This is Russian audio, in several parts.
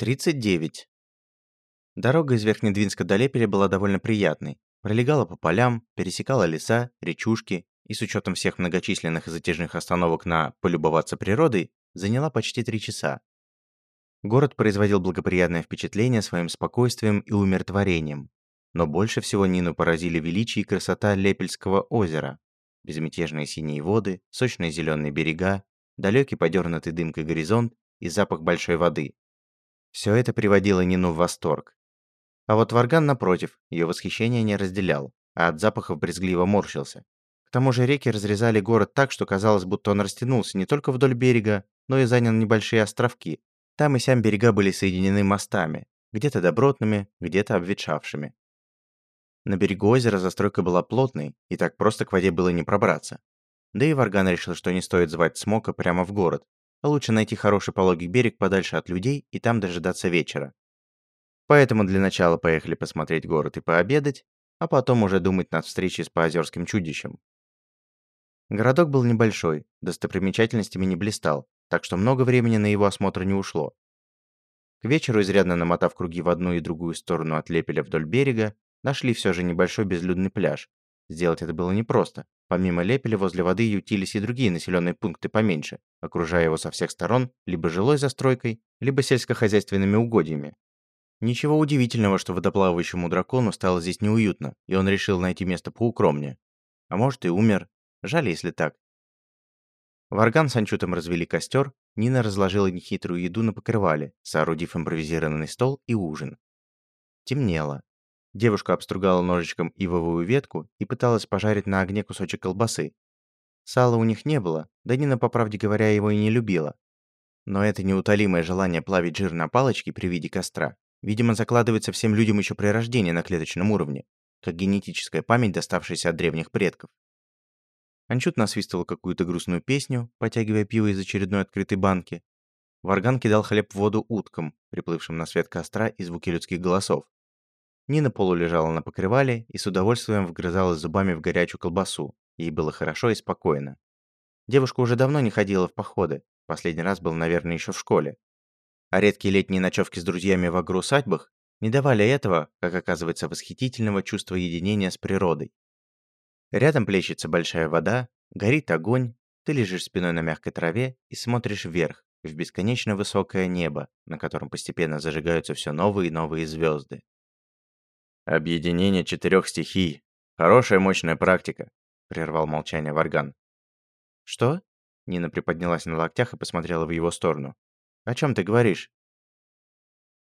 39. Дорога из Верхнедвинска до Лепеля была довольно приятной. Пролегала по полям, пересекала леса, речушки и с учетом всех многочисленных и затяжных остановок на «полюбоваться природой» заняла почти три часа. Город производил благоприятное впечатление своим спокойствием и умиротворением. Но больше всего Нину поразили величие и красота Лепельского озера. Безмятежные синие воды, сочные зеленые берега, далекий подернутый дымкой горизонт и запах большой воды. Все это приводило Нину в восторг. А вот Варган, напротив, ее восхищение не разделял, а от запахов брезгливо морщился. К тому же реки разрезали город так, что казалось, будто он растянулся не только вдоль берега, но и занял небольшие островки. Там и сям берега были соединены мостами, где-то добротными, где-то обветшавшими. На берегу озера застройка была плотной, и так просто к воде было не пробраться. Да и Варган решил, что не стоит звать Смока прямо в город, лучше найти хороший пологий берег подальше от людей и там дожидаться вечера. Поэтому для начала поехали посмотреть город и пообедать, а потом уже думать над встречей с поозерским чудищем. Городок был небольшой, достопримечательностями не блистал, так что много времени на его осмотр не ушло. К вечеру, изрядно намотав круги в одну и другую сторону от Лепеля вдоль берега, нашли все же небольшой безлюдный пляж. Сделать это было непросто. Помимо Лепеля возле воды ютились и другие населенные пункты поменьше, окружая его со всех сторон либо жилой застройкой, либо сельскохозяйственными угодьями. Ничего удивительного, что водоплавающему дракону стало здесь неуютно, и он решил найти место поукромнее. А может и умер. Жаль, если так. Варган с Анчутом развели костер, Нина разложила нехитрую еду на покрывале, соорудив импровизированный стол и ужин. Темнело. Девушка обстругала ножичком ивовую ветку и пыталась пожарить на огне кусочек колбасы. Сала у них не было, да Нина, по правде говоря, его и не любила. Но это неутолимое желание плавить жир на палочке при виде костра Видимо, закладывается всем людям еще при рождении на клеточном уровне, как генетическая память, доставшаяся от древних предков. Анчут насвистывал какую-то грустную песню, потягивая пиво из очередной открытой банки. Варган кидал хлеб в воду уткам, приплывшим на свет костра и звуки людских голосов. Нина полу лежала на покрывале и с удовольствием вгрызалась зубами в горячую колбасу. Ей было хорошо и спокойно. Девушка уже давно не ходила в походы. Последний раз был, наверное, еще в школе а редкие летние ночевки с друзьями в агроусадьбах не давали этого, как оказывается, восхитительного чувства единения с природой. Рядом плещется большая вода, горит огонь, ты лежишь спиной на мягкой траве и смотришь вверх, в бесконечно высокое небо, на котором постепенно зажигаются все новые и новые звезды. «Объединение четырех стихий. Хорошая мощная практика», — прервал молчание Варган. «Что?» Нина приподнялась на локтях и посмотрела в его сторону. О чем ты говоришь?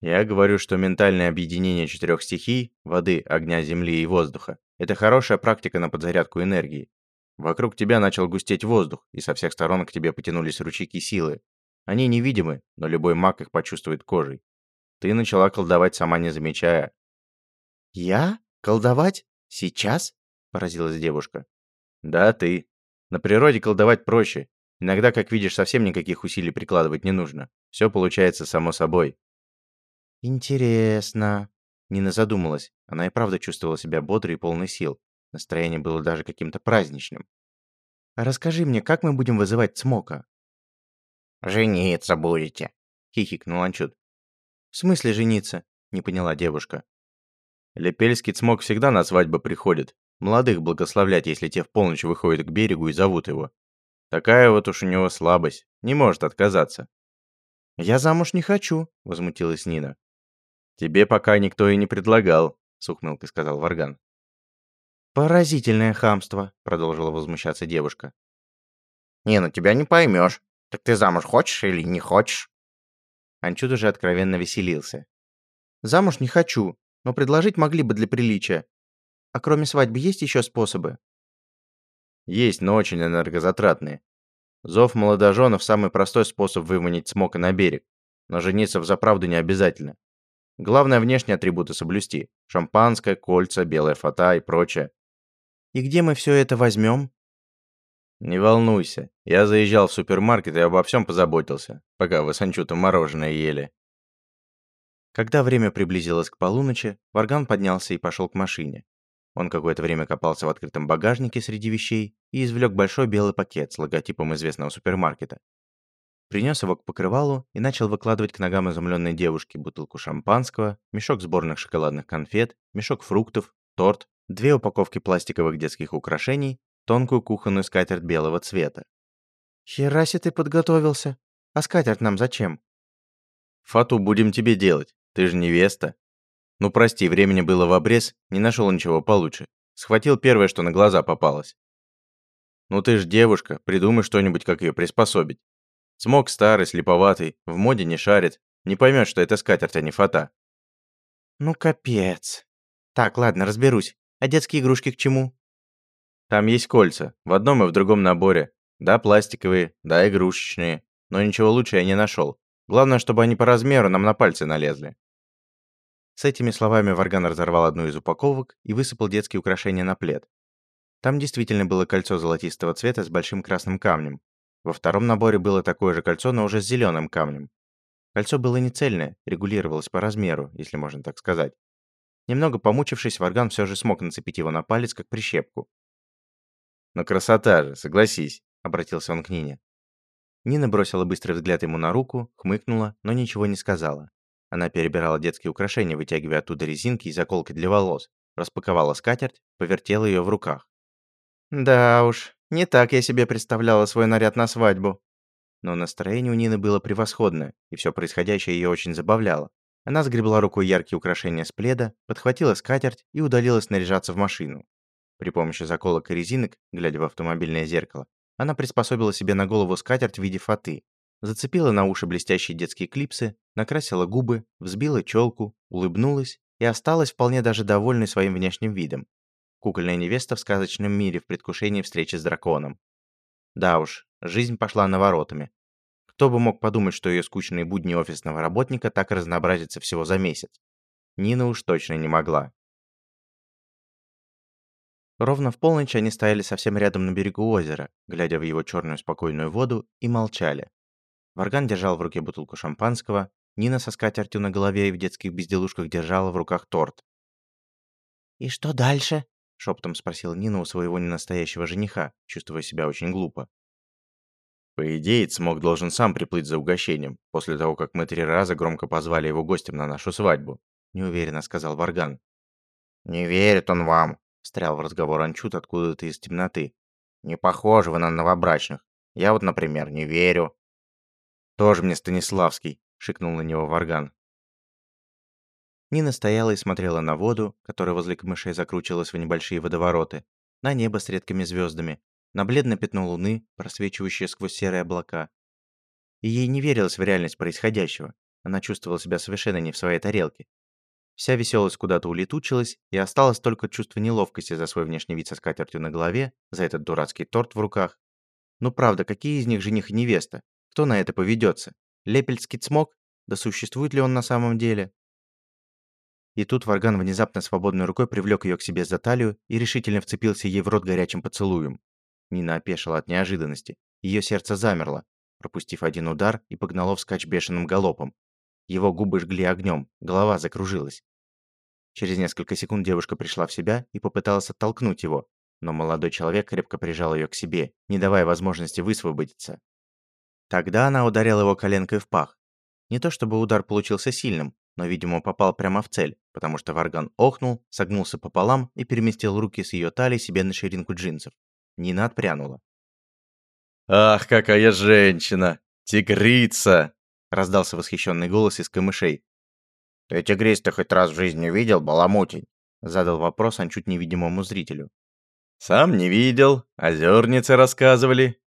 Я говорю, что ментальное объединение четырех стихий – воды, огня, земли и воздуха – это хорошая практика на подзарядку энергии. Вокруг тебя начал густеть воздух, и со всех сторон к тебе потянулись ручейки силы. Они невидимы, но любой маг их почувствует кожей. Ты начала колдовать, сама не замечая. «Я? Колдовать? Сейчас?» – поразилась девушка. «Да, ты. На природе колдовать проще, Иногда, как видишь, совсем никаких усилий прикладывать не нужно. Все получается само собой. Интересно. Нина задумалась. Она и правда чувствовала себя бодрой и полной сил. Настроение было даже каким-то праздничным. Расскажи мне, как мы будем вызывать Цмока? «Жениться будете», — хихикнул Анчут. «В смысле жениться?» — не поняла девушка. Лепельский Цмок всегда на свадьбы приходит. Молодых благословлять, если те в полночь выходят к берегу и зовут его. Такая вот уж у него слабость, не может отказаться. «Я замуж не хочу», — возмутилась Нина. «Тебе пока никто и не предлагал», — с ухмылкой сказал Варган. «Поразительное хамство», — продолжила возмущаться девушка. «Не, ну тебя не поймешь. Так ты замуж хочешь или не хочешь?» Анчут уже откровенно веселился. «Замуж не хочу, но предложить могли бы для приличия. А кроме свадьбы есть еще способы?» Есть, но очень энергозатратные. Зов молодоженов – самый простой способ выманить смока на берег. Но жениться в заправду не обязательно. Главное внешние атрибуты соблюсти. Шампанское, кольца, белая фата и прочее. И где мы все это возьмем? Не волнуйся. Я заезжал в супермаркет и обо всем позаботился, пока вы с Анчутом мороженое ели. Когда время приблизилось к полуночи, Варган поднялся и пошел к машине. Он какое-то время копался в открытом багажнике среди вещей и извлек большой белый пакет с логотипом известного супермаркета. принес его к покрывалу и начал выкладывать к ногам изумленной девушки бутылку шампанского, мешок сборных шоколадных конфет, мешок фруктов, торт, две упаковки пластиковых детских украшений, тонкую кухонную скатерть белого цвета. «Хераси ты подготовился! А скатерть нам зачем?» «Фату будем тебе делать, ты же невеста». «Ну прости, времени было в обрез, не нашел ничего получше. Схватил первое, что на глаза попалось». «Ну ты ж девушка, придумай что-нибудь, как ее приспособить. Смог старый, слеповатый, в моде не шарит, не поймет, что это скатерть, а не фата». «Ну капец. Так, ладно, разберусь. А детские игрушки к чему?» «Там есть кольца, в одном и в другом наборе. Да, пластиковые, да, игрушечные. Но ничего лучше я не нашел. Главное, чтобы они по размеру нам на пальцы налезли». С этими словами Варган разорвал одну из упаковок и высыпал детские украшения на плед. Там действительно было кольцо золотистого цвета с большим красным камнем. Во втором наборе было такое же кольцо, но уже с зеленым камнем. Кольцо было не цельное, регулировалось по размеру, если можно так сказать. Немного помучившись, Варган все же смог нацепить его на палец, как прищепку. «Но красота же, согласись», — обратился он к Нине. Нина бросила быстрый взгляд ему на руку, хмыкнула, но ничего не сказала. Она перебирала детские украшения, вытягивая оттуда резинки и заколки для волос, распаковала скатерть, повертела ее в руках. «Да уж, не так я себе представляла свой наряд на свадьбу». Но настроение у Нины было превосходное, и все происходящее ее очень забавляло. Она сгребла рукой яркие украшения с пледа, подхватила скатерть и удалилась наряжаться в машину. При помощи заколок и резинок, глядя в автомобильное зеркало, она приспособила себе на голову скатерть в виде фаты, зацепила на уши блестящие детские клипсы, накрасила губы, взбила челку, улыбнулась и осталась вполне даже довольной своим внешним видом. Кукольная невеста в сказочном мире в предвкушении встречи с драконом. Да уж, жизнь пошла наворотами. Кто бы мог подумать, что ее скучные будни офисного работника так разнообразятся всего за месяц. Нина уж точно не могла. Ровно в полночь они стояли совсем рядом на берегу озера, глядя в его черную спокойную воду, и молчали. Варган держал в руке бутылку шампанского, Нина со скатертью на голове и в детских безделушках держала в руках торт. «И что дальше?» — шептом спросила Нина у своего ненастоящего жениха, чувствуя себя очень глупо. По идее, Цмок должен сам приплыть за угощением, после того, как мы три раза громко позвали его гостем на нашу свадьбу», — неуверенно сказал Варган. «Не верит он вам», Встрял в разговор Анчут откуда-то из темноты. «Не похожи вы на новобрачных. Я вот, например, не верю». «Тоже мне Станиславский», — шикнул на него Варган. Нина стояла и смотрела на воду, которая возле камышей закручивалась в небольшие водовороты, на небо с редкими звездами, на бледное пятно луны, просвечивающее сквозь серые облака. И ей не верилось в реальность происходящего. Она чувствовала себя совершенно не в своей тарелке. Вся веселость куда-то улетучилась, и осталось только чувство неловкости за свой внешний вид со скатертью на голове, за этот дурацкий торт в руках. Ну правда, какие из них жених и невеста? Кто на это поведется? Лепельский цмок? Да существует ли он на самом деле? И тут Варган внезапно свободной рукой привлек ее к себе за талию и решительно вцепился ей в рот горячим поцелуем. Нина опешила от неожиданности. Ее сердце замерло, пропустив один удар и погнало вскачь бешеным галопом. Его губы жгли огнем, голова закружилась. Через несколько секунд девушка пришла в себя и попыталась оттолкнуть его, но молодой человек крепко прижал ее к себе, не давая возможности высвободиться. Тогда она ударила его коленкой в пах. Не то чтобы удар получился сильным, но, видимо, попал прямо в цель, потому что Варган охнул, согнулся пополам и переместил руки с ее талии себе на ширинку джинсов. Нина отпрянула. «Ах, какая женщина! Тигрица!» раздался восхищенный голос из камышей. «Ты тигриста хоть раз в жизни видел, баламутень?» задал вопрос он чуть невидимому зрителю. «Сам не видел, озерницы рассказывали.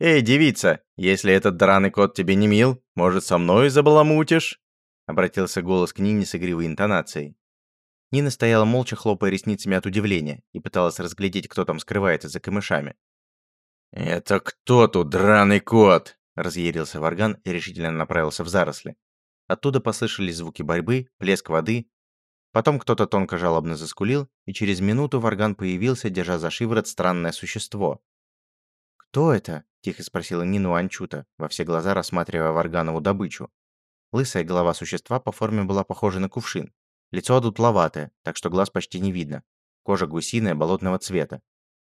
Эй, девица, если этот драный кот тебе не мил, может, со мной забаламутишь?» обратился голос к Нине с игривой интонацией. Нина стояла молча, хлопая ресницами от удивления, и пыталась разглядеть, кто там скрывается за камышами. «Это кто тут, драный кот?» Разъярился Варган и решительно направился в заросли. Оттуда послышались звуки борьбы, плеск воды. Потом кто-то тонко жалобно заскулил, и через минуту Варган появился, держа за шиворот странное существо. «Кто это?» – тихо спросила Нина у Анчута, во все глаза рассматривая Варганову добычу. Лысая голова существа по форме была похожа на кувшин. Лицо одутловатое, так что глаз почти не видно. Кожа гусиная, болотного цвета.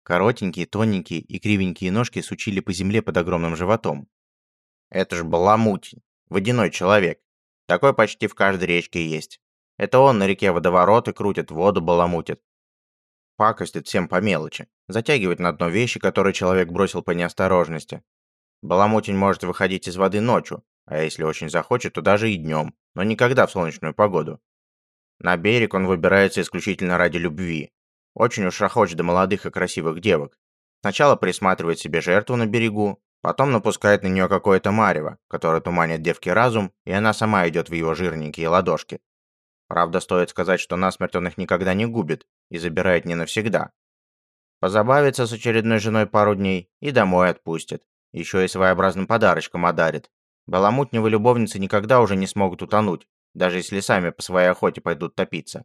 Коротенькие, тоненькие и кривенькие ножки сучили по земле под огромным животом. Это ж баламутень, водяной человек. Такой почти в каждой речке есть. Это он на реке водовороты крутит, воду баламутит. Пакостит всем по мелочи. Затягивает на дно вещи, которые человек бросил по неосторожности. Баламутень может выходить из воды ночью, а если очень захочет, то даже и днем, но никогда в солнечную погоду. На берег он выбирается исключительно ради любви. Очень уж охоч до молодых и красивых девок. Сначала присматривает себе жертву на берегу, потом напускает на нее какое-то марево, которое туманит девке разум, и она сама идет в его жирненькие ладошки. Правда, стоит сказать, что насмерть он их никогда не губит и забирает не навсегда. Позабавится с очередной женой пару дней и домой отпустит. Еще и своеобразным подарочком одарит. Баламутневые любовницы никогда уже не смогут утонуть, даже если сами по своей охоте пойдут топиться.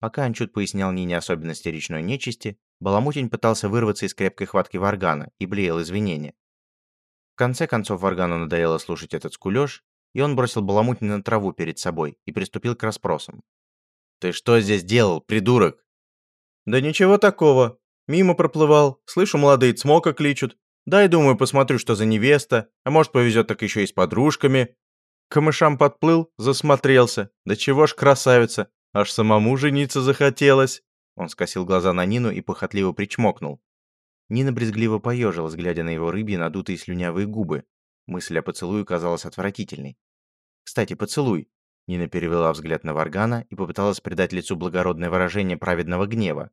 Пока Анчут пояснял Нине особенности речной нечисти, Баламутень пытался вырваться из крепкой хватки Варгана и блеял извинения. В конце концов Варгану надоело слушать этот скулёж, и он бросил Баламутень на траву перед собой и приступил к расспросам. «Ты что здесь делал, придурок?» «Да ничего такого. Мимо проплывал, слышу, молодые цмока кличут. Дай, думаю, посмотрю, что за невеста, а может повезет так еще и с подружками. К мышам подплыл, засмотрелся. Да чего ж красавица, аж самому жениться захотелось. Он скосил глаза на Нину и похотливо причмокнул. Нина брезгливо поежилась, глядя на его рыбьи надутые слюнявые губы. Мысль о поцелуе казалась отвратительной. «Кстати, поцелуй!» Нина перевела взгляд на Варгана и попыталась придать лицу благородное выражение праведного гнева.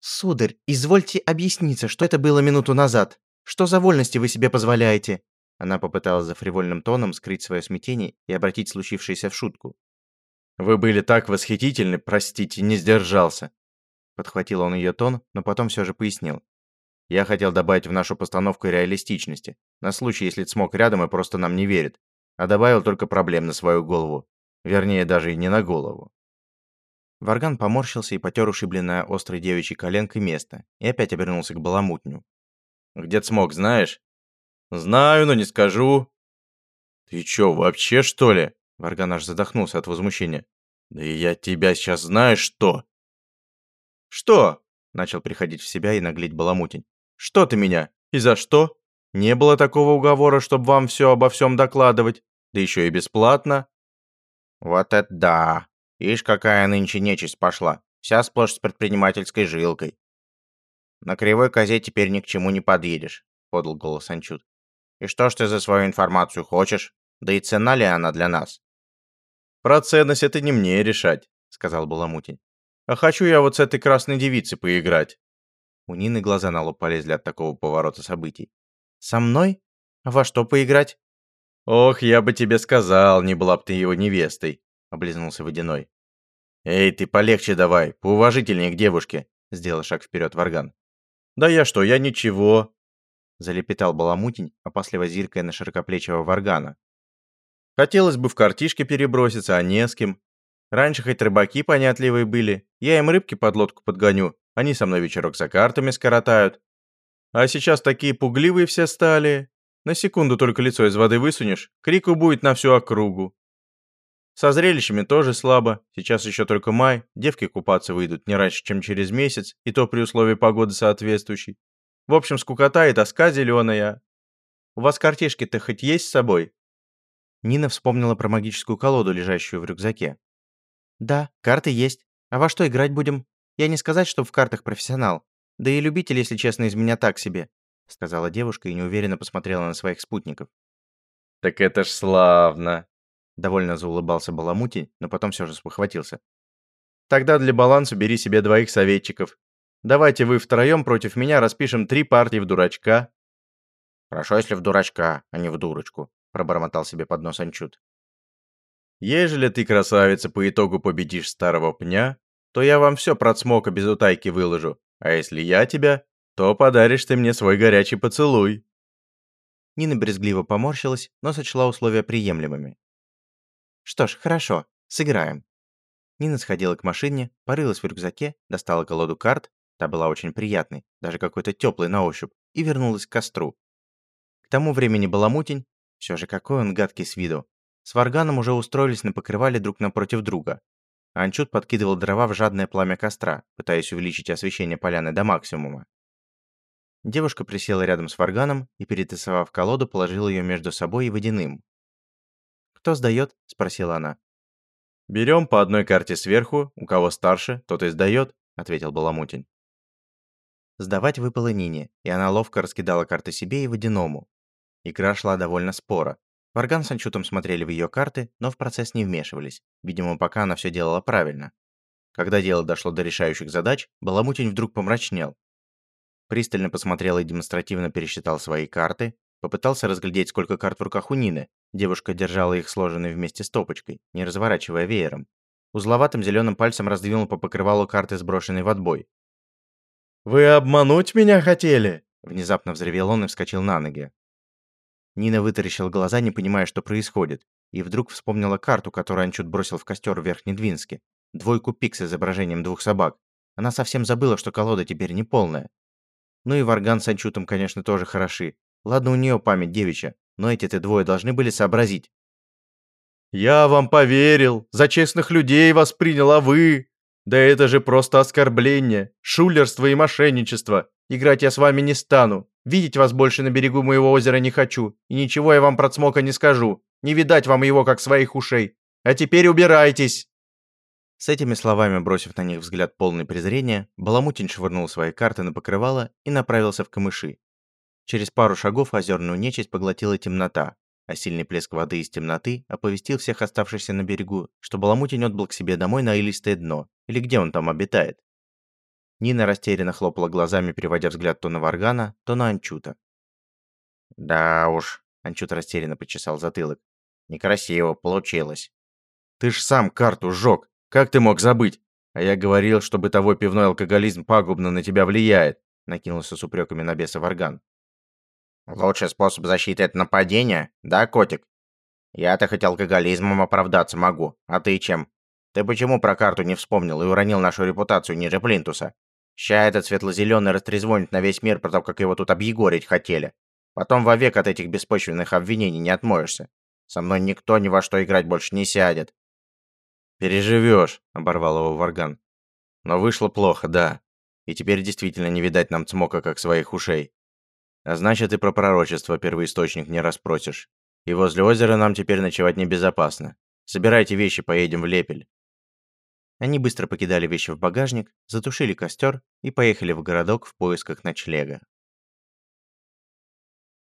«Сударь, извольте объясниться, что это было минуту назад. Что за вольности вы себе позволяете?» Она попыталась за фривольным тоном скрыть свое смятение и обратить случившееся в шутку. «Вы были так восхитительны, простите, не сдержался». Подхватил он ее тон, но потом все же пояснил. «Я хотел добавить в нашу постановку реалистичности, на случай, если смог рядом и просто нам не верит, а добавил только проблем на свою голову. Вернее, даже и не на голову». Варган поморщился и потер ушибленное острой девичьей коленкой место и опять обернулся к баламутню. «Где смог, знаешь?» «Знаю, но не скажу». «Ты чё, вообще, что ли?» Варган аж задохнулся от возмущения. «Да я тебя сейчас знаешь что?» «Что?» – начал приходить в себя и наглеть баламутень. «Что ты меня? И за что? Не было такого уговора, чтобы вам все обо всем докладывать, да еще и бесплатно». «Вот это да!» Ишь, какая нынче нечисть пошла. Вся сплошь с предпринимательской жилкой. На кривой козе теперь ни к чему не подъедешь, подал голос Анчут. И что ж ты за свою информацию хочешь? Да и цена ли она для нас? Про ценность это не мне решать, сказал Баламутин. А хочу я вот с этой красной девицей поиграть. У Нины глаза на лоб полезли от такого поворота событий. «Со мной? А во что поиграть?» «Ох, я бы тебе сказал, не была б ты его невестой. — облизнулся Водяной. «Эй, ты полегче давай, поуважительнее к девушке», — сделал шаг вперед Варган. «Да я что, я ничего», — залепетал Баламутень, опасливо зиркая на широкоплечего Варгана. «Хотелось бы в картишке переброситься, а не с кем. Раньше хоть рыбаки понятливые были, я им рыбки под лодку подгоню, они со мной вечерок за картами скоротают. А сейчас такие пугливые все стали. На секунду только лицо из воды высунешь, крику будет на всю округу. Со зрелищами тоже слабо. Сейчас еще только май, девки купаться выйдут не раньше, чем через месяц, и то при условии погоды соответствующей. В общем, скукота и тоска зеленая. У вас картишки-то хоть есть с собой?» Нина вспомнила про магическую колоду, лежащую в рюкзаке. «Да, карты есть. А во что играть будем? Я не сказать, что в картах профессионал. Да и любитель, если честно, из меня так себе», сказала девушка и неуверенно посмотрела на своих спутников. «Так это ж славно!» Довольно заулыбался Баламутень, но потом все же спохватился. «Тогда для баланса бери себе двоих советчиков. Давайте вы втроем против меня распишем три партии в дурачка». «Хорошо, если в дурачка, а не в дурочку», — пробормотал себе под нос Анчут. «Ежели ты, красавица, по итогу победишь старого пня, то я вам все про цмока без утайки выложу, а если я тебя, то подаришь ты мне свой горячий поцелуй». Нина брезгливо поморщилась, но сочла условия приемлемыми. Что ж, хорошо, сыграем. Нина сходила к машине, порылась в рюкзаке, достала колоду карт, та была очень приятной, даже какой-то теплой на ощупь, и вернулась к костру. К тому времени Баламутень, все же какой он гадкий с виду, с Варганом уже устроились на покрывале друг напротив друга. Анчут подкидывал дрова в жадное пламя костра, пытаясь увеличить освещение поляны до максимума. Девушка присела рядом с Варганом и, перетасовав колоду, положила ее между собой и водяным. «Кто сдает?» – спросила она. «Берем по одной карте сверху, у кого старше, тот и сдает», – ответил Баламутин. Сдавать выпало Нине, и она ловко раскидала карты себе и водяному. Игра шла довольно споро. Варган с Анчутом смотрели в ее карты, но в процесс не вмешивались. Видимо, пока она все делала правильно. Когда дело дошло до решающих задач, Баламутин вдруг помрачнел. Пристально посмотрел и демонстративно пересчитал свои карты, попытался разглядеть, сколько карт в руках у Нины. Девушка держала их сложенные вместе стопочкой, не разворачивая веером. Узловатым зеленым пальцем раздвинул по покрывалу карты, сброшенные в отбой. «Вы обмануть меня хотели?» Внезапно взревел он и вскочил на ноги. Нина вытаращила глаза, не понимая, что происходит, и вдруг вспомнила карту, которую Анчут бросил в костер в Верхнедвинске. Двойку пик с изображением двух собак. Она совсем забыла, что колода теперь не полная. Ну и Варган с Анчутом, конечно, тоже хороши. Ладно, у нее память девичья, но эти-то двое должны были сообразить. «Я вам поверил, за честных людей воспринял, а вы...» «Да это же просто оскорбление, шулерство и мошенничество. Играть я с вами не стану. Видеть вас больше на берегу моего озера не хочу. И ничего я вам про цмока не скажу. Не видать вам его, как своих ушей. А теперь убирайтесь!» С этими словами, бросив на них взгляд полный презрения, Баламутин швырнул свои карты на покрывало и направился в камыши. Через пару шагов озерную нечисть поглотила темнота, а сильный плеск воды из темноты оповестил всех оставшихся на берегу, что Баламутин отбыл к себе домой на илистое дно, или где он там обитает. Нина растерянно хлопала глазами, переводя взгляд то на Варгана, то на Анчута. «Да уж», — Анчут растерянно почесал затылок. «Некрасиво получилось». «Ты ж сам карту сжёг. Как ты мог забыть? А я говорил, что бытовой пивной алкоголизм пагубно на тебя влияет», накинулся с упреками на беса Варган. «Лучший способ защиты — это нападение, да, котик? Я-то хоть алкоголизмом оправдаться могу, а ты чем? Ты почему про карту не вспомнил и уронил нашу репутацию ниже плинтуса? Ща этот светло-зеленый растрезвонит на весь мир про то, как его тут объегорить хотели. Потом вовек от этих беспочвенных обвинений не отмоешься. Со мной никто ни во что играть больше не сядет. «Переживешь», — оборвал его Варган. «Но вышло плохо, да. И теперь действительно не видать нам цмока, как своих ушей. А значит, и про пророчество первоисточник не расспросишь. И возле озера нам теперь ночевать небезопасно. Собирайте вещи, поедем в Лепель». Они быстро покидали вещи в багажник, затушили костер и поехали в городок в поисках ночлега.